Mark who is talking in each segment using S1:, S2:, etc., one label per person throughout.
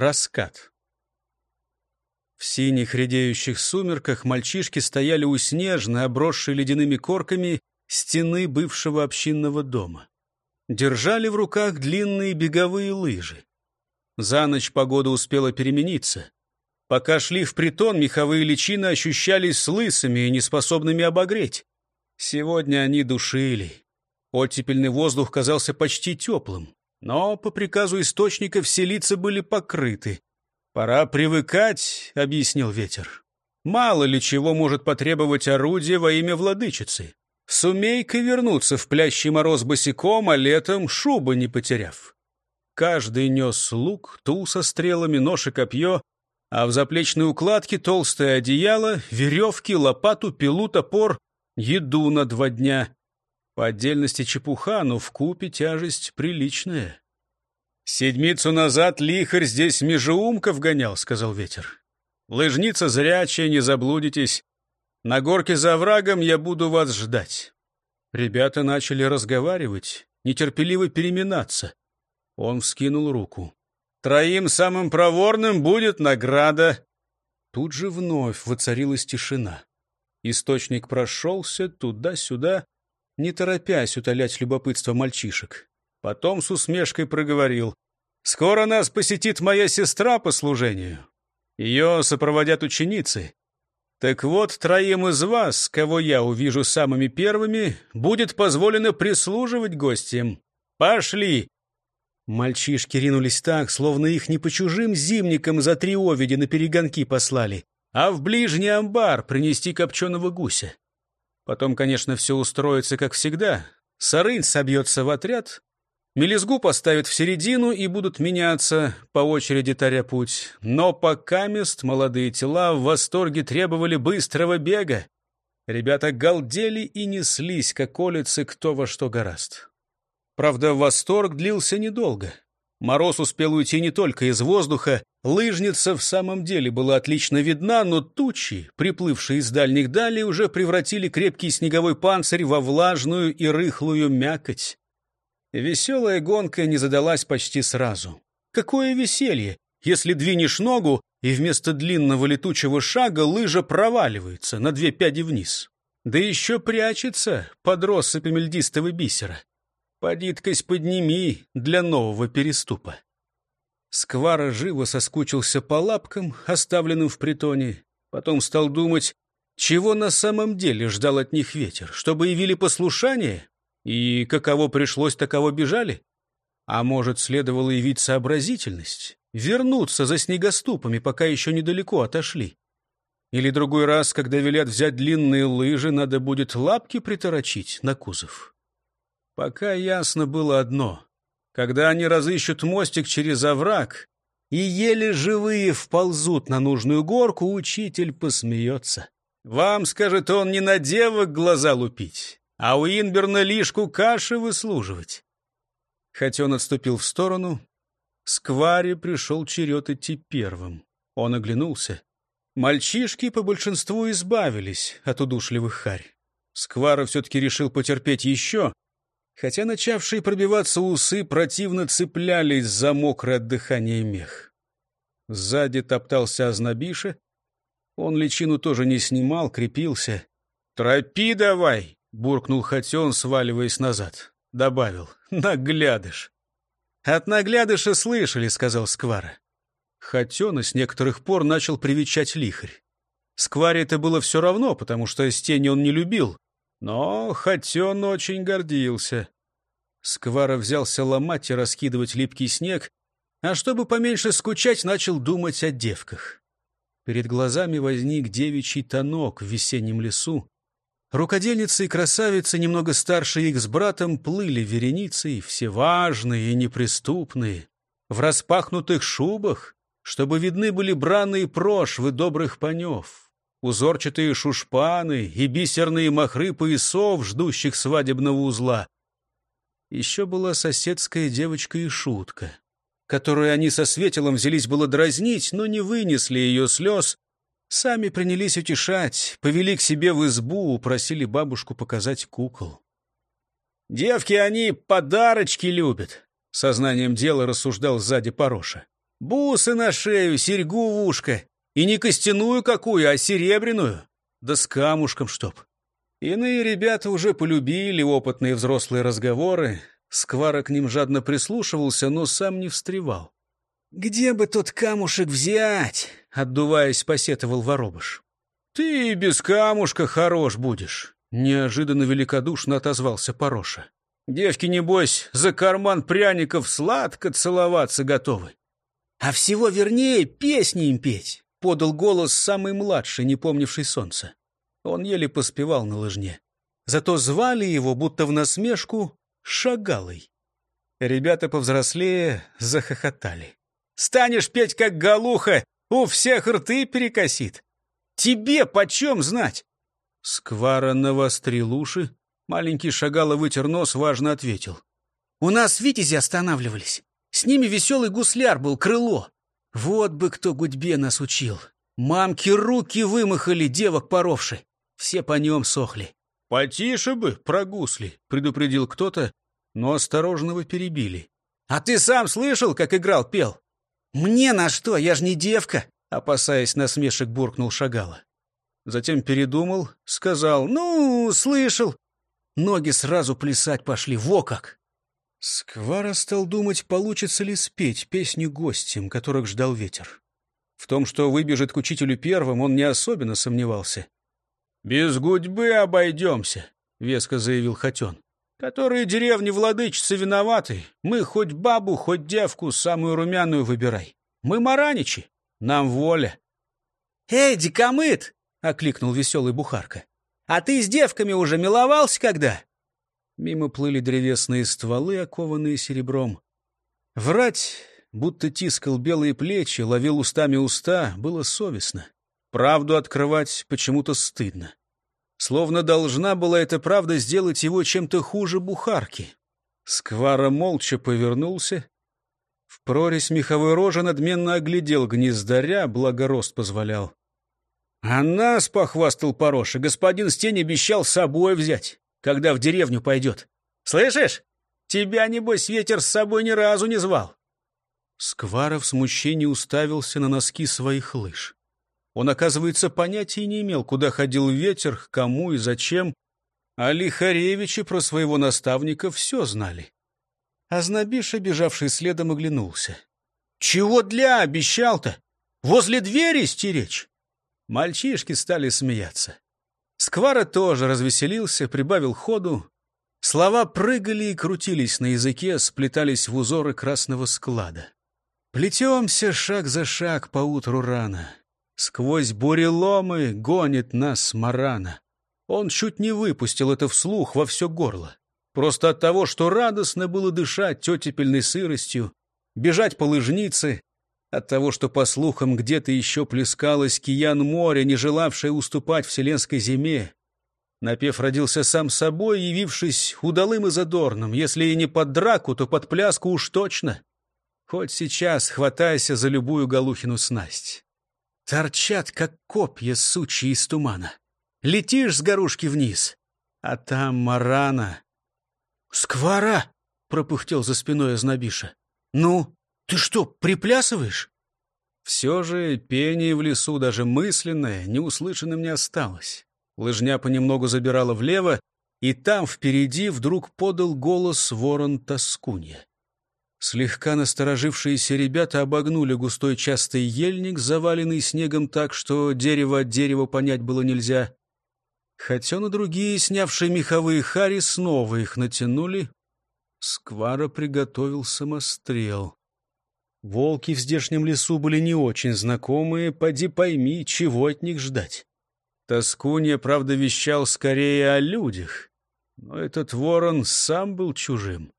S1: Раскат. В синих редеющих сумерках мальчишки стояли у снежной, обросшей ледяными корками, стены бывшего общинного дома. Держали в руках длинные беговые лыжи. За ночь погода успела перемениться. Пока шли в притон, меховые личины ощущались лысыми и неспособными обогреть. Сегодня они душили. Оттепельный воздух казался почти теплым, но по приказу источника все лица были покрыты. «Пора привыкать», — объяснил ветер. «Мало ли чего может потребовать орудие во имя владычицы. Сумей-ка вернуться в плящий мороз босиком, а летом шубы не потеряв». Каждый нес лук, тул со стрелами, нож и копье, а в заплечной укладке толстое одеяло, веревки, лопату, пилу, топор, еду на два дня. По отдельности чепуха, но в купе тяжесть приличная. «Седмицу назад лихарь здесь межеумков гонял», — сказал ветер. «Лыжница зрячая, не заблудитесь. На горке за врагом я буду вас ждать». Ребята начали разговаривать, нетерпеливо переминаться. Он вскинул руку. «Троим самым проворным будет награда!» Тут же вновь воцарилась тишина. Источник прошелся туда-сюда, не торопясь утолять любопытство мальчишек. Потом с усмешкой проговорил. «Скоро нас посетит моя сестра по служению. Ее сопроводят ученицы. Так вот, троим из вас, кого я увижу самыми первыми, будет позволено прислуживать гостям. Пошли!» Мальчишки ринулись так, словно их не по чужим зимникам за три оведи на перегонки послали, а в ближний амбар принести копченого гуся. Потом, конечно, все устроится, как всегда. Сарынь собьется в отряд, Мелизгу поставят в середину и будут меняться, по очереди таря путь. Но пока мест молодые тела в восторге требовали быстрого бега. Ребята галдели и неслись, как улицы, кто во что гораст. Правда, восторг длился недолго. Мороз успел уйти не только из воздуха, лыжница в самом деле была отлично видна, но тучи, приплывшие из дальних далей, уже превратили крепкий снеговой панцирь во влажную и рыхлую мякоть. Веселая гонка не задалась почти сразу. Какое веселье, если двинешь ногу, и вместо длинного летучего шага лыжа проваливается на две пяди вниз. Да еще прячется под россыпями льдистого бисера. Подиткость подними для нового переступа. Сквара живо соскучился по лапкам, оставленным в притоне. Потом стал думать, чего на самом деле ждал от них ветер, чтобы явили послушание и каково пришлось, таково бежали? А может, следовало явить сообразительность, вернуться за снегоступами, пока еще недалеко отошли? Или другой раз, когда велят взять длинные лыжи, надо будет лапки приторочить на кузов? Пока ясно было одно. Когда они разыщут мостик через овраг и еле живые вползут на нужную горку, учитель посмеется. Вам, скажет он, не на девок глаза лупить, а у Инберна лишку каши выслуживать. Хотя он отступил в сторону, Скваре пришел черед идти первым. Он оглянулся. Мальчишки по большинству избавились от удушливых харь. Сквара все-таки решил потерпеть еще, хотя начавшие пробиваться усы противно цеплялись за мокрое от дыхания мех. Сзади топтался Ознобиша. Он личину тоже не снимал, крепился. «Тропи давай!» — буркнул Хотен, сваливаясь назад. Добавил. «Наглядыш». «От наглядыша слышали», — сказал Сквара. Хотена с некоторых пор начал привечать лихарь. Скваре это было все равно, потому что Стени он не любил. Но Хотен очень гордился. Сквара взялся ломать и раскидывать липкий снег, а чтобы поменьше скучать, начал думать о девках. Перед глазами возник девичий тонок в весеннем лесу. Рукодельницы и красавицы, немного старше их с братом, плыли вереницей, все важные и неприступные, в распахнутых шубах, чтобы видны были браны и прошвы добрых панев, узорчатые шушпаны и бисерные махры поясов, ждущих свадебного узла. Еще была соседская девочка и шутка, которую они со Светилом взялись было дразнить, но не вынесли ее слез, Сами принялись утешать, повели к себе в избу, упросили бабушку показать кукол. «Девки, они подарочки любят», — сознанием дела рассуждал сзади Пороша. Бусы на шею, серьгу в ушко. И не костяную какую, а серебряную. Да с камушком чтоб. Иные ребята уже полюбили опытные взрослые разговоры. Сквара к ним жадно прислушивался, но сам не встревал. «Где бы тот камушек взять?» — отдуваясь, посетовал воробыш. «Ты без камушка хорош будешь», — неожиданно великодушно отозвался Пороша. «Девки, небось, за карман пряников сладко целоваться готовы». «А всего вернее песни им петь», — подал голос самый младший, не помнивший солнца. Он еле поспевал на лыжне. Зато звали его, будто в насмешку, Шагалой. Ребята повзрослее захохотали. «Станешь петь, как галуха, у всех рты перекосит. Тебе почем знать?» Сквара навострил уши. Маленький Шагала вытер нос, важно ответил. «У нас витязи останавливались. С ними веселый гусляр был, крыло. Вот бы кто гудьбе нас учил. Мамки руки вымахали, девок поровши. Все по нем сохли. «Потише бы, про гусли», — предупредил кто-то, но осторожного перебили. «А ты сам слышал, как играл, пел?» «Мне на что? Я ж не девка!» — опасаясь насмешек, буркнул Шагала. Затем передумал, сказал «Ну, слышал». Ноги сразу плясать пошли, во как! Сквара стал думать, получится ли спеть песню гостям, которых ждал ветер. В том, что выбежит к учителю первым, он не особенно сомневался. «Без гудьбы обойдемся», — веско заявил Хотен. «Которые деревни владычицы виноваты. Мы хоть бабу, хоть девку, самую румяную выбирай. Мы мараничи, нам воля». «Эй, дикомыт!» — окликнул веселый бухарка. «А ты с девками уже миловался когда?» Мимо плыли древесные стволы, окованные серебром. Врать, будто тискал белые плечи, ловил устами уста, было совестно. Правду открывать почему-то стыдно. Словно должна была эта правда сделать его чем-то хуже бухарки. Сквара молча повернулся. В прорезь меховой рожи надменно оглядел гнездаря, благорост позволял. «А нас, — похвастал Пороша, — господин Стень обещал с собой взять, когда в деревню пойдет. Слышишь? Тебя, небось, ветер с собой ни разу не звал». Сквара в смущении уставился на носки своих лыж. Он, оказывается, понятия не имел, куда ходил ветер, к кому и зачем. А Лихаревичи про своего наставника все знали. А Знобиша, бежавший следом, оглянулся. «Чего для обещал-то? Возле двери стеречь?» Мальчишки стали смеяться. Сквара тоже развеселился, прибавил ходу. Слова прыгали и крутились на языке, сплетались в узоры красного склада. Плетемся шаг за шаг по утру рано. Сквозь буреломы гонит нас Марана. Он чуть не выпустил это вслух во все горло. Просто от того, что радостно было дышать тетепельной сыростью, бежать по лыжнице, от того, что, по слухам, где-то еще плескалось киян моря, не желавшее уступать вселенской зиме. Напев родился сам собой, явившись удалым и задорным, если и не под драку, то под пляску уж точно. Хоть сейчас хватайся за любую Галухину снасть. Торчат, как копья сучьи из тумана. Летишь с горушки вниз, а там марана. «Сквара!» — пропыхтел за спиной Ознобиша. «Ну, ты что, приплясываешь?» Все же пение в лесу, даже мысленное, неуслышанным не осталось. Лыжня понемногу забирала влево, и там впереди вдруг подал голос ворон Тоскунья. Слегка насторожившиеся ребята обогнули густой частый ельник, заваленный снегом так, что дерево от дерева понять было нельзя. Хотя на другие, снявшие меховые хари, снова их натянули. Сквара приготовил самострел. Волки в здешнем лесу были не очень знакомые, поди пойми, чего от них ждать. Тоскунья, правда, вещал скорее о людях, но этот ворон сам был чужим.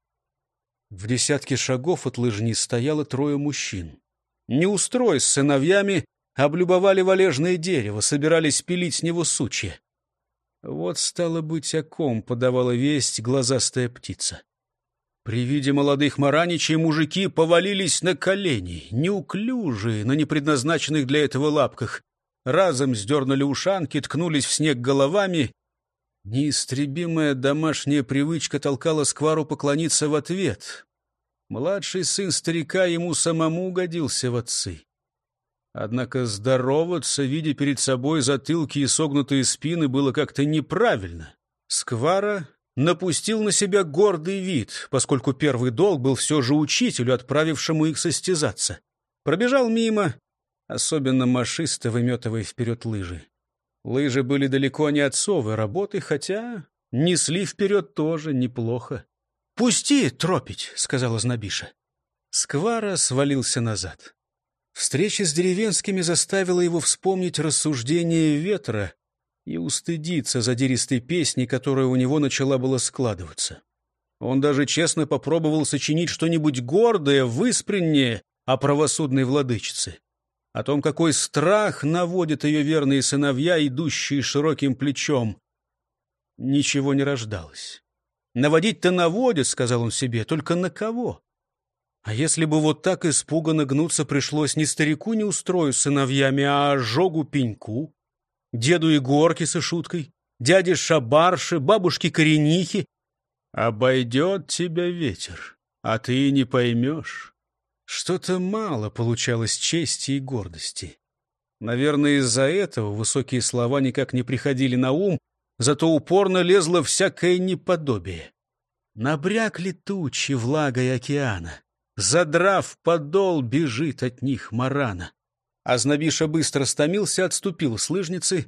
S1: В десятке шагов от лыжни стояло трое мужчин. Не устроясь с сыновьями, облюбовали валежное дерево, собирались пилить с него сучья. Вот, стало быть, о ком подавала весть глазастая птица. При виде молодых мараничей мужики повалились на колени, неуклюжие, на непредназначенных для этого лапках. Разом сдернули ушанки, ткнулись в снег головами. Неистребимая домашняя привычка толкала сквару поклониться в ответ. Младший сын старика ему самому годился в отцы. Однако здороваться, видя перед собой затылки и согнутые спины, было как-то неправильно. Сквара напустил на себя гордый вид, поскольку первый долг был все же учителю, отправившему их состязаться. Пробежал мимо, особенно машисто выметывая вперед лыжи. Лыжи были далеко не отцовой работы, хотя несли вперед тоже неплохо. «Пусти тропить», — сказала Знобиша. Сквара свалился назад. Встреча с деревенскими заставила его вспомнить рассуждение ветра и устыдиться задиристой песни, которая у него начала было складываться. Он даже честно попробовал сочинить что-нибудь гордое, выспреннее о правосудной владычице. О том, какой страх наводят ее верные сыновья, идущие широким плечом. Ничего не рождалось. Наводить-то наводят, сказал он себе, только на кого? А если бы вот так испуганно гнуться пришлось не старику не устрою сыновьями, а ожогу пеньку, деду Егорке со шуткой, дяде Шабарше, бабушке Коренихе, обойдет тебя ветер, а ты не поймешь. Что-то мало получалось чести и гордости. Наверное, из-за этого высокие слова никак не приходили на ум, зато упорно лезло всякое неподобие. Набрякли тучи влагой океана. Задрав подол, бежит от них марана. Азнабиша быстро стомился, отступил с лыжницы.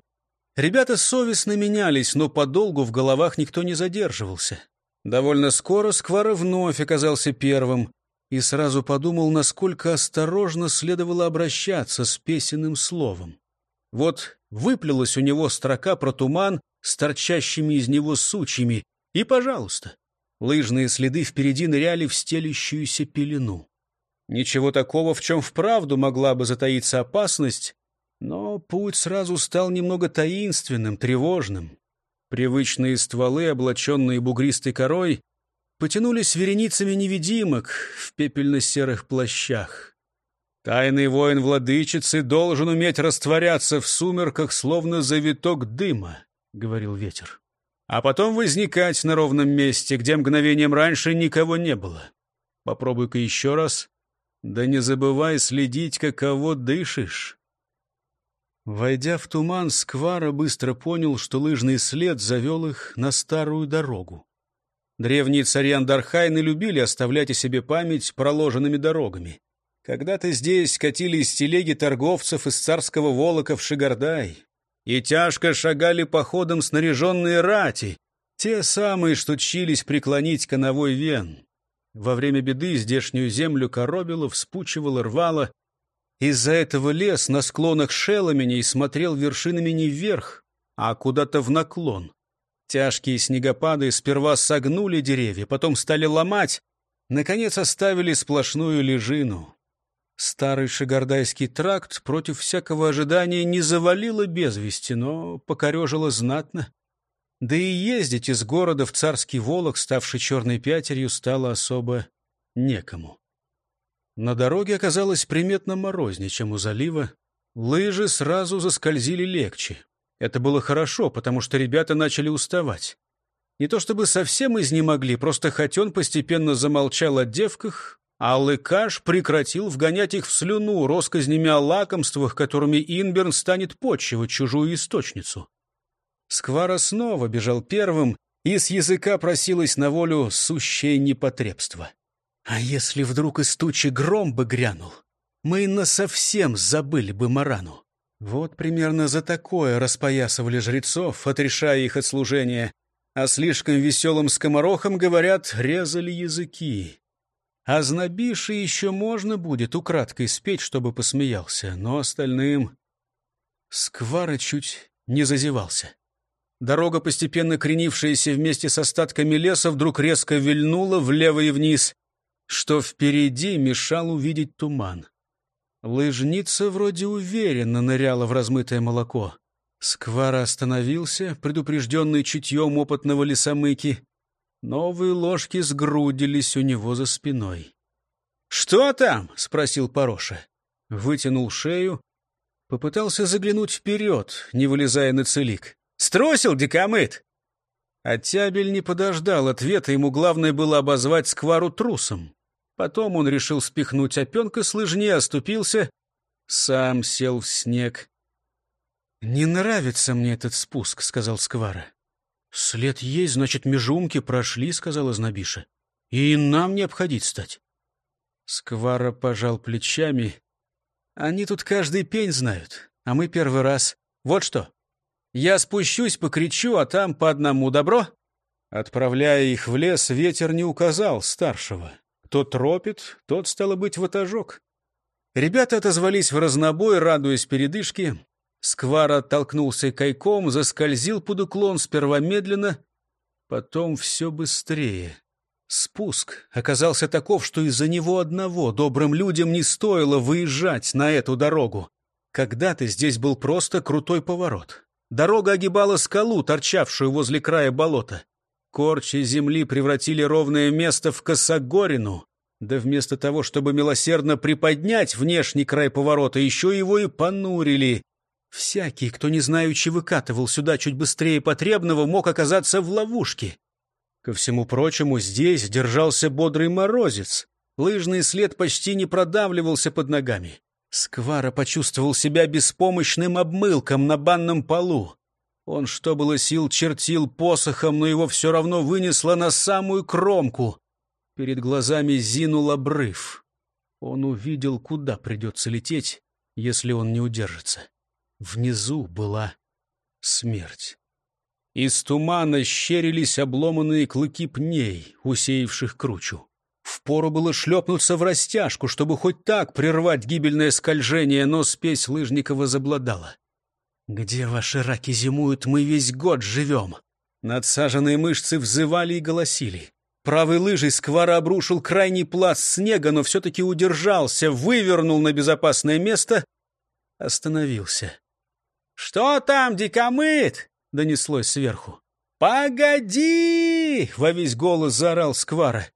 S1: Ребята совестно менялись, но подолгу в головах никто не задерживался. Довольно скоро Сквара вновь оказался первым и сразу подумал, насколько осторожно следовало обращаться с песенным словом. Вот выплелась у него строка про туман с торчащими из него сучьями, и, пожалуйста, Лыжные следы впереди ныряли в стелящуюся пелену. Ничего такого, в чем вправду могла бы затаиться опасность, но путь сразу стал немного таинственным, тревожным. Привычные стволы, облаченные бугристой корой, потянулись вереницами невидимок в пепельно-серых плащах. Тайный воин владычицы должен уметь растворяться в сумерках, словно завиток дыма, — говорил ветер а потом возникать на ровном месте, где мгновением раньше никого не было. Попробуй-ка еще раз. Да не забывай следить, каково дышишь. Войдя в туман, Сквара быстро понял, что лыжный след завел их на старую дорогу. Древние цари Андархайны любили оставлять о себе память проложенными дорогами. Когда-то здесь катились телеги торговцев из царского волока в Шигардай, и тяжко шагали походом снаряженные рати, те самые, что чились преклонить коновой вен. Во время беды здешнюю землю коробило, вспучивало, рвало. Из-за этого лес на склонах Шеломеней смотрел вершинами не вверх, а куда-то в наклон. Тяжкие снегопады сперва согнули деревья, потом стали ломать, наконец оставили сплошную лежину. Старый шигардайский тракт против всякого ожидания не завалило без вести, но покорежило знатно. Да и ездить из города в царский Волок, ставший черной пятерью, стало особо некому. На дороге оказалось приметно морознее, чем у залива. Лыжи сразу заскользили легче. Это было хорошо, потому что ребята начали уставать. Не то чтобы совсем изнемогли, просто Хотен постепенно замолчал о девках, а Лыкаш прекратил вгонять их в слюну росказнями о лакомствах, которыми Инберн станет почивать чужую источницу. Сквара снова бежал первым, и с языка просилось на волю сущее непотребство. А если вдруг из тучи гром бы грянул, мы насовсем забыли бы Марану. Вот примерно за такое распоясывали жрецов, отрешая их от служения, а слишком веселым скоморохом, говорят, резали языки. А знобиши еще можно будет украдкой спеть, чтобы посмеялся, но остальным... Сквара чуть не зазевался. Дорога, постепенно кренившаяся вместе с остатками леса, вдруг резко вильнула влево и вниз, что впереди мешал увидеть туман. Лыжница вроде уверенно ныряла в размытое молоко. Сквара остановился, предупрежденный чутьем опытного лесомыки. Новые ложки сгрудились у него за спиной. «Что там?» — спросил Пороша. Вытянул шею, попытался заглянуть вперед, не вылезая на целик. «Струсил, дикомыт!» Оттябель не подождал ответа, ему главное было обозвать сквару трусом. Потом он решил спихнуть опенка с лыжни, оступился, сам сел в снег. «Не нравится мне этот спуск», — сказал Сквара. «След есть, значит, межумки прошли», — сказала Знобиша. «И нам не обходить стать». Сквара пожал плечами. «Они тут каждый пень знают, а мы первый раз. Вот что. Я спущусь, покричу, а там по одному добро?» Отправляя их в лес, ветер не указал старшего. Кто тропит, тот, стало быть, ватажок. Ребята отозвались в разнобой, радуясь передышке. Сквар оттолкнулся кайком, заскользил под уклон сперва медленно, потом все быстрее. Спуск оказался таков, что из-за него одного добрым людям не стоило выезжать на эту дорогу. Когда-то здесь был просто крутой поворот. Дорога огибала скалу, торчавшую возле края болота. Корчи земли превратили ровное место в косогорину. Да вместо того, чтобы милосердно приподнять внешний край поворота, еще его и понурили. Всякий, кто не знаючи выкатывал сюда чуть быстрее потребного, мог оказаться в ловушке. Ко всему прочему, здесь держался бодрый морозец. Лыжный след почти не продавливался под ногами. Сквара почувствовал себя беспомощным обмылком на банном полу. Он, что было сил, чертил посохом, но его все равно вынесло на самую кромку. Перед глазами зинул обрыв. Он увидел, куда придется лететь, если он не удержится. Внизу была смерть. Из тумана щерились обломанные клыки пней, усеявших кручу. Впору было шлепнуться в растяжку, чтобы хоть так прервать гибельное скольжение, но спесь лыжника возобладала. «Где ваши раки зимуют, мы весь год живем!» Надсаженные мышцы взывали и голосили. Правой лыжей сквара обрушил крайний пласт снега, но все-таки удержался, вывернул на безопасное место, остановился. «Что там, дикомыт?» — донеслось сверху. «Погоди!» — во весь голос заорал Сквара.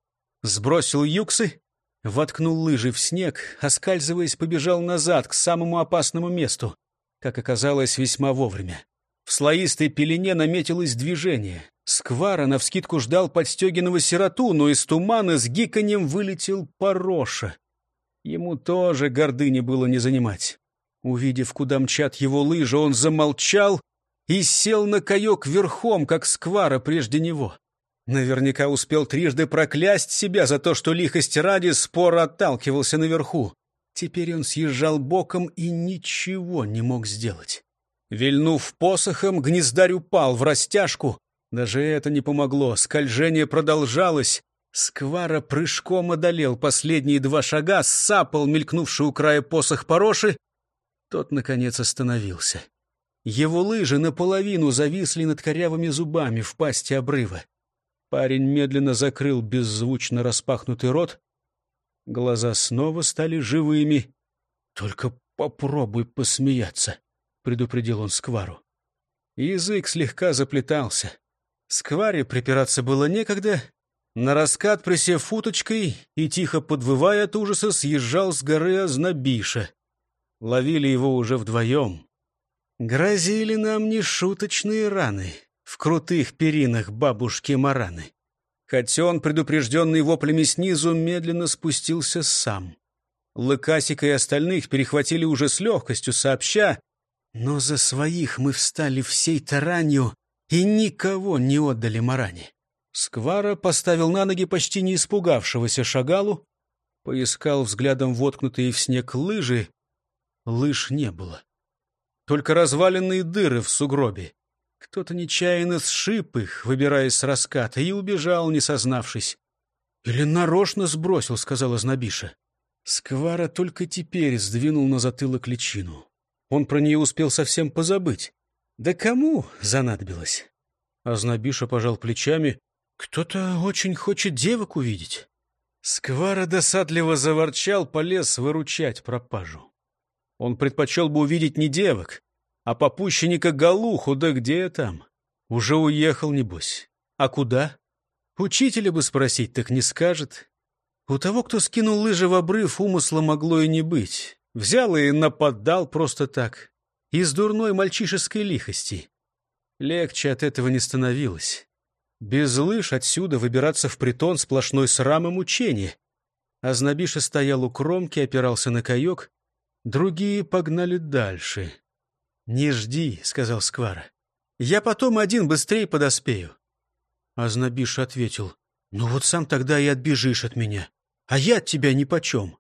S1: Сбросил юксы, воткнул лыжи в снег, оскальзываясь, побежал назад к самому опасному месту. Как оказалось, весьма вовремя. В слоистой пелене наметилось движение. Сквара навскидку ждал подстегенного сироту, но из тумана с гиканьем вылетел Пороша. Ему тоже гордыни было не занимать. Увидев, куда мчат его лыжи, он замолчал и сел на каек верхом, как сквара прежде него. Наверняка успел трижды проклясть себя за то, что лихость ради споро отталкивался наверху. Теперь он съезжал боком и ничего не мог сделать. Вильнув посохом, гнездарь упал в растяжку. Даже это не помогло, скольжение продолжалось. Сквара прыжком одолел последние два шага, сапал мелькнувший у края посох пороши. Тот, наконец, остановился. Его лыжи наполовину зависли над корявыми зубами в пасти обрыва. Парень медленно закрыл беззвучно распахнутый рот. Глаза снова стали живыми. «Только попробуй посмеяться», — предупредил он Сквару. Язык слегка заплетался. Скваре припираться было некогда. На раскат, присев уточкой и тихо подвывая от ужаса, съезжал с горы Ознобиша. Ловили его уже вдвоем. Грозили нам нешуточные раны в крутых перинах бабушки-мараны. Хотя он, предупрежденный воплями снизу, медленно спустился сам. Лыкасика и остальных перехватили уже с легкостью, сообща, но за своих мы встали всей таранью и никого не отдали Маране. Сквара поставил на ноги почти не испугавшегося шагалу, поискал взглядом воткнутые в снег лыжи Лыж не было. Только разваленные дыры в сугробе. Кто-то нечаянно сшиб их, выбираясь с раската, и убежал, не сознавшись. «Или нарочно сбросил», — сказала Знобиша. Сквара только теперь сдвинул на затылок личину. Он про нее успел совсем позабыть. Да кому занадобилось? А Знобиша пожал плечами. «Кто-то очень хочет девок увидеть». Сквара досадливо заворчал, полез выручать пропажу. Он предпочел бы увидеть не девок, а попущенника Галуху, да где там? Уже уехал, небось. А куда? Учителя бы спросить, так не скажет. У того, кто скинул лыжи в обрыв, умысла могло и не быть. Взял и нападал просто так. Из дурной мальчишеской лихости. Легче от этого не становилось. Без лыж отсюда выбираться в притон сплошной срам и мучение. Азнабиша стоял у кромки, опирался на каек. Другие погнали дальше. «Не жди», — сказал Сквара. «Я потом один быстрее подоспею». Азнабиша ответил. «Ну вот сам тогда и отбежишь от меня. А я от тебя нипочем».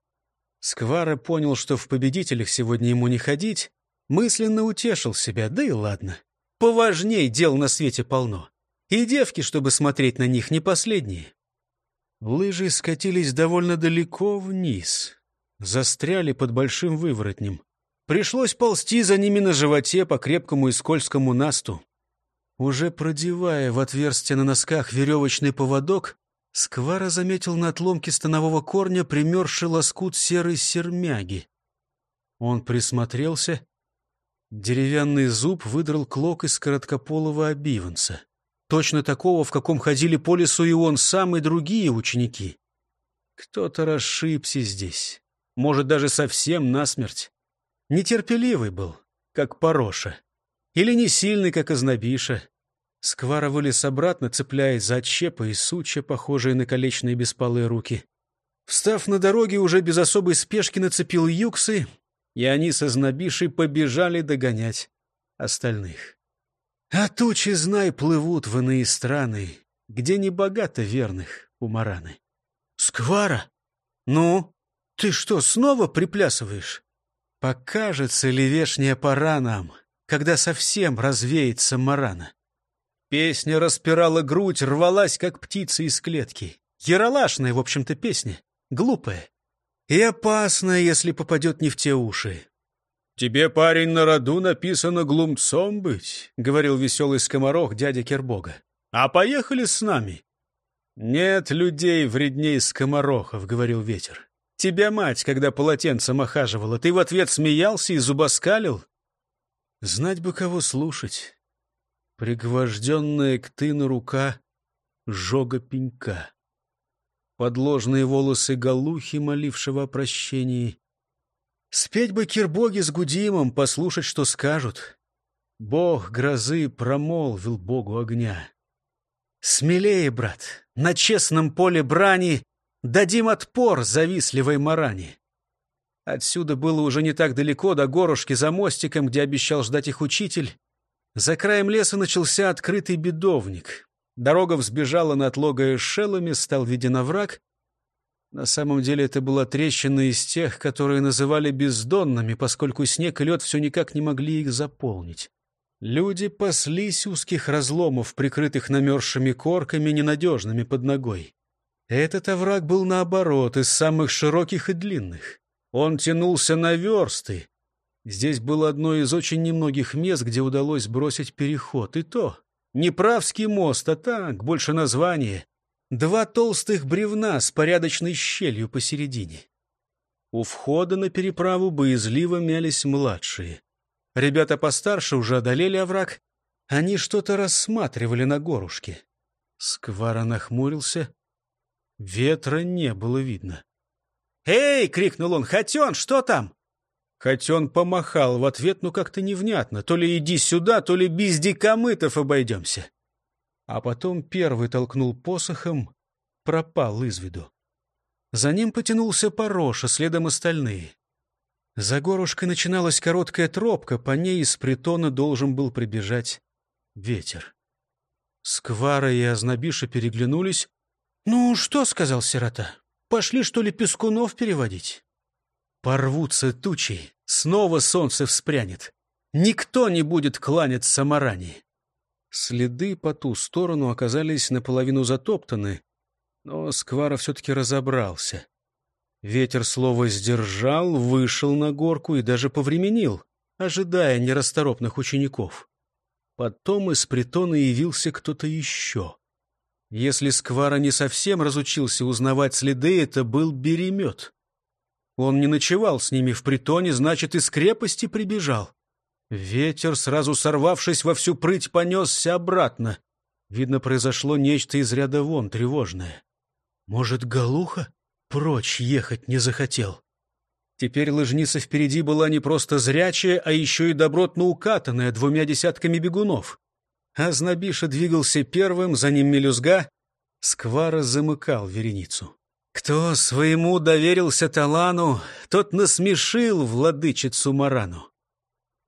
S1: Сквара понял, что в победителях сегодня ему не ходить, мысленно утешил себя, да и ладно. Поважней дел на свете полно. И девки, чтобы смотреть на них, не последние. Лыжи скатились довольно далеко вниз. Застряли под большим выворотнем. Пришлось ползти за ними на животе по крепкому и скользкому насту. Уже продевая в отверстие на носках веревочный поводок, Сквара заметил на отломке станового корня примерзший лоскут серой сермяги. Он присмотрелся. Деревянный зуб выдрал клок из короткополого обиванца. Точно такого, в каком ходили по лесу и он сам, и другие ученики. Кто-то расшибся здесь. Может, даже совсем насмерть. Нетерпеливый был, как Пороша. Или не сильный, как Ознобиша. Сквара вылез обратно, цепляясь за отщепы и сучья, похожие на колечные беспалые руки. Встав на дороге, уже без особой спешки нацепил юксы, и они со Знобишей побежали догонять остальных. А тучи, знай, плывут в иные страны, где не богато верных у Мараны. Сквара? Ну, ты что, снова приплясываешь? Покажется ли вешняя пора нам, когда совсем развеется Марана? Песня распирала грудь, рвалась, как птица из клетки. Яролашная, в общем-то, песня. Глупая. И опасная, если попадет не в те уши. «Тебе, парень, на роду написано глумцом быть», — говорил веселый скоморох дядя Кербога. «А поехали с нами». «Нет людей вредней скоморохов», — говорил ветер. «Тебя мать, когда полотенцем охаживала, ты в ответ смеялся и зубоскалил?» «Знать бы, кого слушать». Пригвожденная к тыну рука жога пенька. Подложные волосы галухи, молившего о прощении, Спеть бы кирбоги с Гудимом, послушать, что скажут. Бог грозы промолвил Богу огня. Смелее, брат, на честном поле брани Дадим отпор завистливой маране. Отсюда было уже не так далеко до горушки за мостиком, где обещал ждать их учитель. За краем леса начался открытый бедовник. Дорога взбежала на отлогое шелами, стал виден овраг. На самом деле это была трещина из тех, которые называли бездонными, поскольку снег и лед все никак не могли их заполнить. Люди паслись узких разломов, прикрытых намерзшими корками, ненадежными под ногой. Этот овраг был, наоборот, из самых широких и длинных. Он тянулся на версты. Здесь было одно из очень немногих мест, где удалось бросить переход. И то, не Правский мост, а так, больше название — Два толстых бревна с порядочной щелью посередине. У входа на переправу боязливо мялись младшие. Ребята постарше уже одолели овраг. Они что-то рассматривали на горушке. Сквара нахмурился. Ветра не было видно. «Эй!» — крикнул он. «Хотен, что там?» Хотен помахал в ответ, ну как-то невнятно. То ли иди сюда, то ли без дикомытов обойдемся а потом первый толкнул посохом, пропал из виду. За ним потянулся Пороша, следом остальные. За горушкой начиналась короткая тропка, по ней из притона должен был прибежать ветер. Сквара и Ознобиша переглянулись. «Ну, что?» — сказал сирота. «Пошли, что ли, пескунов переводить?» Порвутся тучи, снова солнце вспрянет. Никто не будет кланяться Маране. Следы по ту сторону оказались наполовину затоптаны, но Сквара все-таки разобрался. Ветер слово сдержал, вышел на горку и даже повременил, ожидая нерасторопных учеников. Потом из притона явился кто-то еще. Если Сквара не совсем разучился узнавать следы, это был беремет. Он не ночевал с ними в притоне, значит, из крепости прибежал. Ветер, сразу сорвавшись во всю прыть, понесся обратно. Видно, произошло нечто из ряда вон тревожное. Может, Галуха прочь ехать не захотел? Теперь лыжница впереди была не просто зрячая, а еще и добротно укатанная двумя десятками бегунов. Азнабиша двигался первым, за ним мелюзга. Сквара замыкал вереницу. Кто своему доверился Талану, тот насмешил владычицу Марану.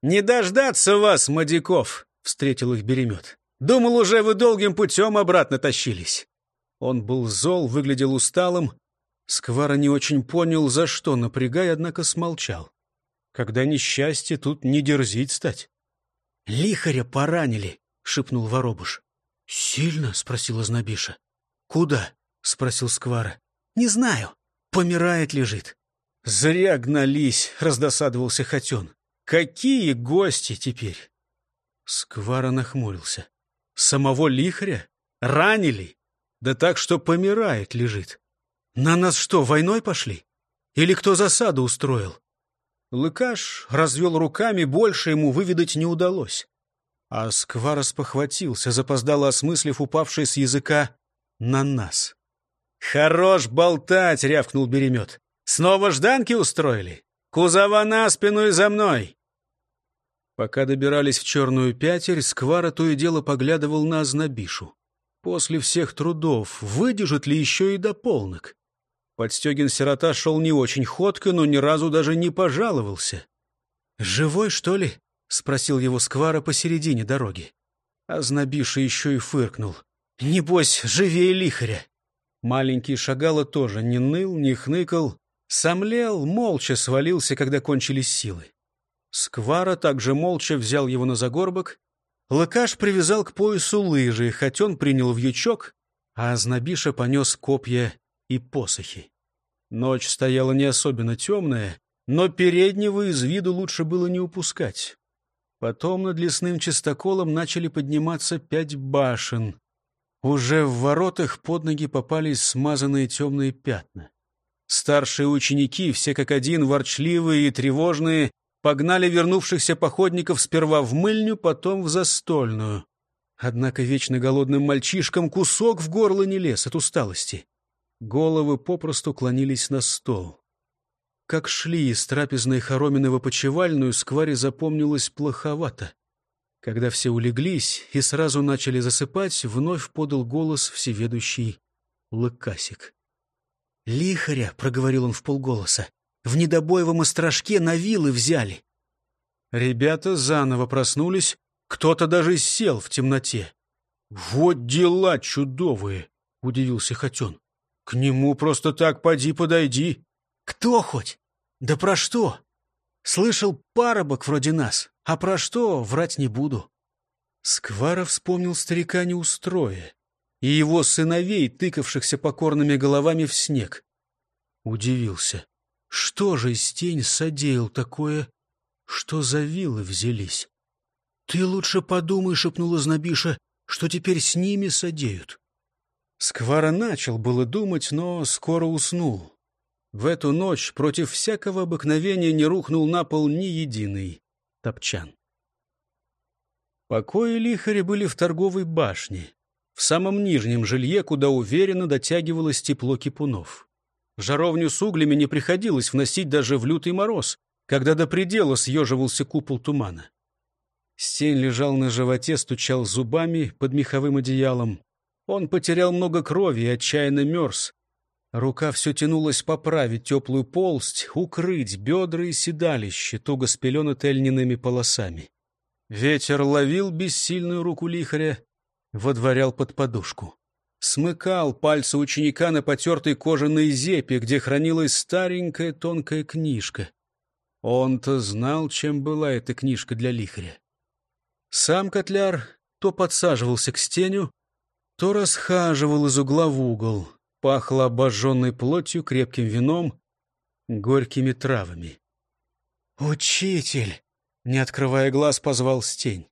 S1: «Не дождаться вас, Мадяков!» — встретил их Беремет. «Думал, уже вы долгим путем обратно тащились». Он был зол, выглядел усталым. Сквара не очень понял, за что напрягай, однако смолчал. Когда несчастье, тут не дерзить стать. «Лихаря поранили», — шепнул Воробуш. «Сильно?» — спросила Знобиша. «Куда?» — спросил Сквара. «Не знаю. Помирает лежит». «Зря гнались», — раздосадовался Хотен. «Какие гости теперь?» Сквара нахмурился. «Самого лихаря? Ранили? Да так, что помирает лежит. На нас что, войной пошли? Или кто засаду устроил?» Лыкаш развел руками, больше ему выведать не удалось. А Сквара спохватился, запоздало осмыслив упавший с языка на нас. «Хорош болтать!» — рявкнул Беремет. «Снова жданки устроили? Кузова на спину и за мной!» Пока добирались в черную пятерь, Сквара то и дело поглядывал на Ознобишу. После всех трудов выдержит ли еще и до полнок? Подстегин-сирота шел не очень ходко, но ни разу даже не пожаловался. «Живой, что ли?» — спросил его Сквара посередине дороги. Ознобиша еще и фыркнул. «Небось, живее лихаря!» Маленький шагало тоже не ныл, не хныкал, сомлел, молча свалился, когда кончились силы. Сквара также молча взял его на загорбок. Лыкаш привязал к поясу лыжи, хоть он принял вьючок, а Знобиша понес копья и посохи. Ночь стояла не особенно темная, но переднего из виду лучше было не упускать. Потом над лесным чистоколом начали подниматься пять башен. Уже в воротах под ноги попались смазанные темные пятна. Старшие ученики, все как один, ворчливые и тревожные, погнали вернувшихся походников сперва в мыльню, потом в застольную. Однако вечно голодным мальчишкам кусок в горло не лез от усталости. Головы попросту клонились на стол. Как шли из трапезной хоромины в опочивальную, скваре запомнилось плоховато. Когда все улеглись и сразу начали засыпать, вновь подал голос всеведущий Лыкасик. «Лихаря!» — проговорил он в полголоса. В недобоевом острожке на вилы взяли. Ребята заново проснулись, кто-то даже сел в темноте. «Вот дела чудовые!» — удивился Хотен. «К нему просто так поди подойди». «Кто хоть? Да про что? Слышал парабок вроде нас, а про что врать не буду». Сквара вспомнил старика неустроя и его сыновей, тыкавшихся покорными головами в снег. Удивился. Что же Стень содеял такое, что за вилы взялись? — Ты лучше подумай, — шепнула Знобиша, — что теперь с ними содеют. Сквара начал было думать, но скоро уснул. В эту ночь против всякого обыкновения не рухнул на пол ни единый топчан. Покои лихаря были в торговой башне, в самом нижнем жилье, куда уверенно дотягивалось тепло кипунов. Жаровню с углями не приходилось вносить даже в лютый мороз, когда до предела съеживался купол тумана. Стень лежал на животе, стучал зубами под меховым одеялом. Он потерял много крови и отчаянно мерз. Рука все тянулась поправить теплую полсть, укрыть бедра и седалище, туго спеленутые льняными полосами. Ветер ловил бессильную руку лихаря, водворял под подушку смыкал пальцы ученика на потертой кожаной зепе, где хранилась старенькая тонкая книжка. Он-то знал, чем была эта книжка для лихаря. Сам котляр то подсаживался к стеню, то расхаживал из угла в угол, пахло обожженной плотью, крепким вином, горькими травами. «Учитель!» — не открывая глаз, позвал стень.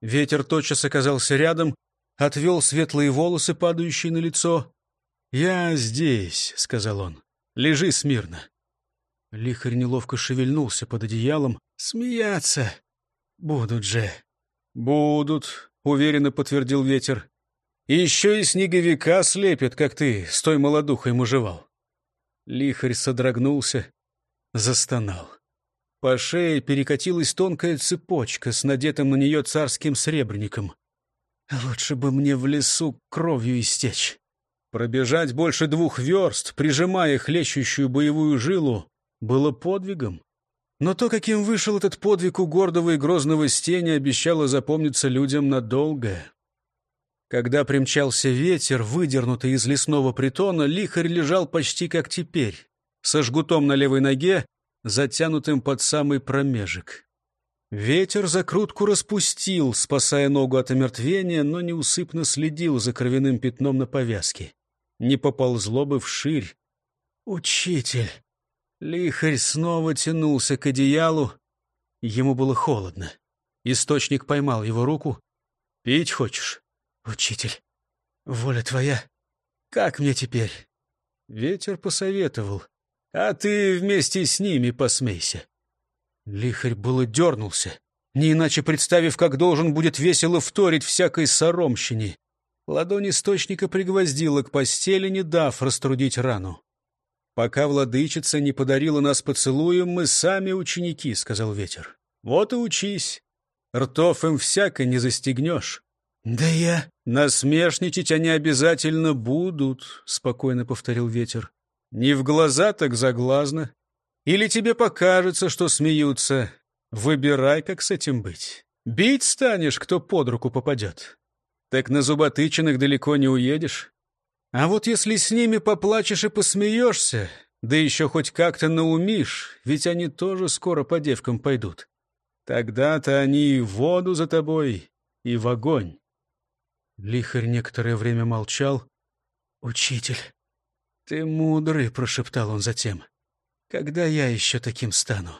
S1: Ветер тотчас оказался рядом, отвел светлые волосы, падающие на лицо. «Я здесь», — сказал он. «Лежи смирно». Лихарь неловко шевельнулся под одеялом. «Смеяться будут же». «Будут», — уверенно подтвердил ветер. «И еще и снеговика слепят, как ты с той молодухой мужевал». Лихарь содрогнулся, застонал. По шее перекатилась тонкая цепочка с надетым на нее царским сребреником. Лучше бы мне в лесу кровью истечь. Пробежать больше двух верст, прижимая хлещущую боевую жилу, было подвигом. Но то, каким вышел этот подвиг у гордого и грозного стени, обещало запомниться людям надолго. Когда примчался ветер, выдернутый из лесного притона, лихарь лежал почти как теперь, со жгутом на левой ноге, затянутым под самый промежек. Ветер закрутку распустил, спасая ногу от омертвения, но неусыпно следил за кровяным пятном на повязке. Не поползло бы вширь. «Учитель!» Лихарь снова тянулся к одеялу. Ему было холодно. Источник поймал его руку. «Пить хочешь?» «Учитель, воля твоя, как мне теперь?» Ветер посоветовал. «А ты вместе с ними посмейся». Лихарь было дернулся, не иначе представив, как должен будет весело вторить всякой соромщине. Ладонь источника пригвоздила к постели, не дав раструдить рану. «Пока владычица не подарила нас поцелуем, мы сами ученики», — сказал ветер. «Вот и учись. Ртов им всяко не застегнешь». «Да я...» «Насмешничать они обязательно будут», — спокойно повторил ветер. «Не в глаза, так заглазно. Или тебе покажется, что смеются. Выбирай, как с этим быть. Бить станешь, кто под руку попадет. Так на зуботычинах далеко не уедешь. А вот если с ними поплачешь и посмеешься, да еще хоть как-то наумишь, ведь они тоже скоро по девкам пойдут. Тогда-то они и в воду за тобой, и в огонь. Лихарь некоторое время молчал. «Учитель, ты мудрый», — прошептал он затем. «Когда я еще таким стану?»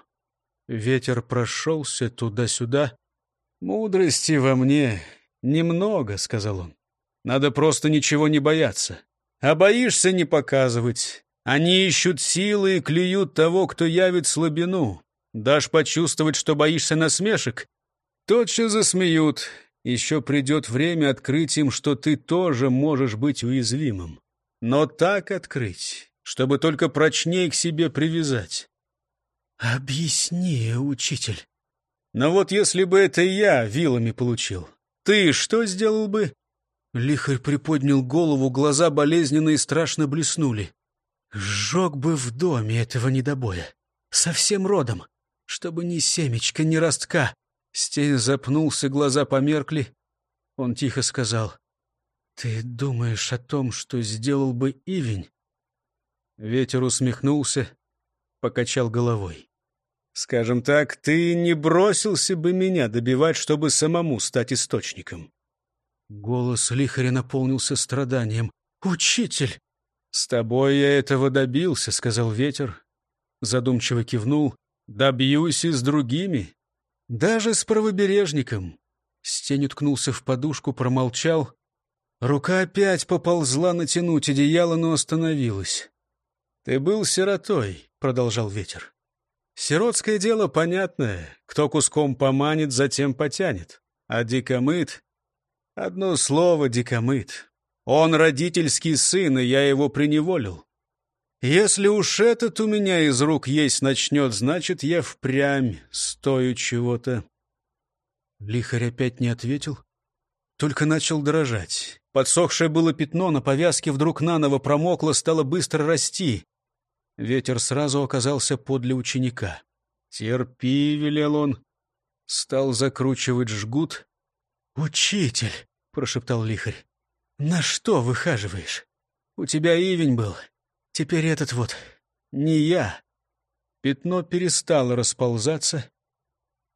S1: Ветер прошелся туда-сюда. «Мудрости во мне немного», — сказал он. «Надо просто ничего не бояться. А боишься не показывать. Они ищут силы и клюют того, кто явит слабину. Дашь почувствовать, что боишься насмешек, тотчас засмеют, еще придет время открыть им, что ты тоже можешь быть уязвимым. Но так открыть, чтобы только прочнее к себе привязать. Объясни, учитель. Но вот если бы это я вилами получил, ты что сделал бы? Лихарь приподнял голову, глаза болезненно и страшно блеснули. Сжег бы в доме этого недобоя. Совсем родом. Чтобы ни семечка, ни ростка. Стень запнулся, глаза померкли. Он тихо сказал, «Ты думаешь о том, что сделал бы Ивень?» Ветер усмехнулся, покачал головой. «Скажем так, ты не бросился бы меня добивать, чтобы самому стать источником». Голос лихаря наполнился страданием. «Учитель!» «С тобой я этого добился», — сказал ветер. Задумчиво кивнул. «Добьюсь и с другими. Даже с правобережником. Стень уткнулся в подушку, промолчал. Рука опять поползла натянуть одеяло, но остановилась. «Ты был сиротой», — продолжал ветер. «Сиротское дело понятное. Кто куском поманит, затем потянет. А дикомыт... Одно слово — дикомыт. Он родительский сын, и я его приневолил. Если уж этот у меня из рук есть начнет, значит, я впрямь стою чего-то. Лихарь опять не ответил, только начал дрожать. Подсохшее было пятно на повязке вдруг наново промокло, стало быстро расти. Ветер сразу оказался подле ученика. «Терпи», — велел он. Стал закручивать жгут. «Учитель», — прошептал лихарь, — «на что выхаживаешь? У тебя ивень был, Теперь этот вот не я. Пятно перестало расползаться.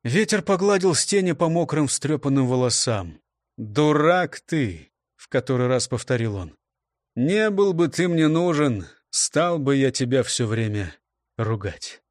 S1: Ветер погладил стене по мокрым встрепанным волосам. «Дурак ты!» — в который раз повторил он. «Не был бы ты мне нужен, стал бы я тебя все время ругать».